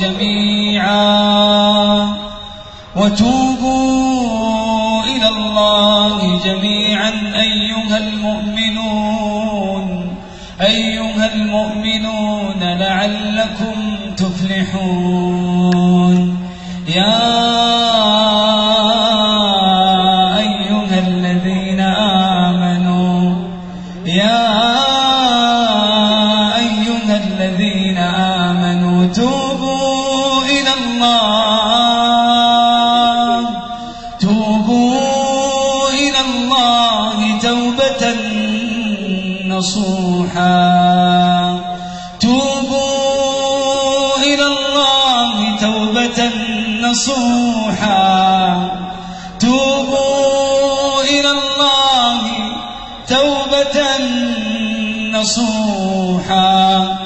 جميعا. وتوبوا إلى الله جميعا أيها المؤمنون. أيها المؤمنون لعلكم تفلحون. يا نصوحا. توبوا إلى الله توبة نصوحا. توبوا إلى الله توبة نصوحا.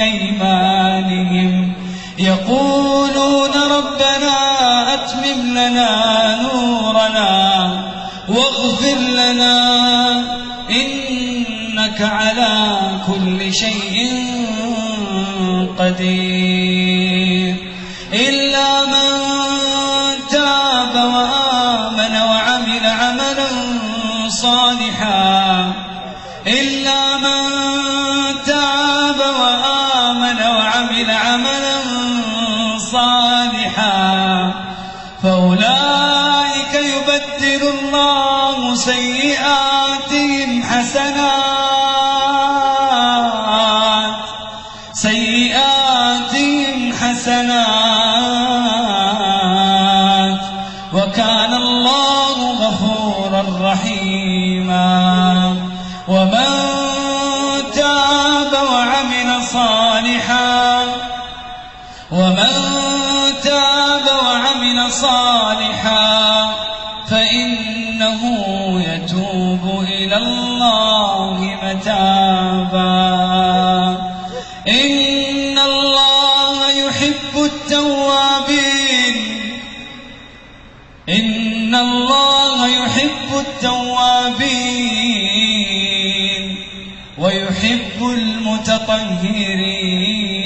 أيديهم وبأيمانهم يقولون ربنا أتمم لنا نورنا واغفر لنا إنك على كل شيء قدير. إلا من تاب وآمن وعمل عملا صالحا. إلا من تاب وعمل عملا صالحا فأولئك يبدل الله سيئاتهم حسنات سيئاتهم حسنات. وكان الله غفورا رحيما. ومن تاب وعمل صالحا ومن تاب وعمل صالحا فإنه يتوب إلى الله متابا. إن الله يحب التوابين. إن الله يحب التوابين. ويحب المتطهرين.